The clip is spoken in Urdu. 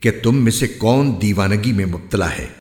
کہ تم میں سے کون دیوانگی میں مبتلا ہے؟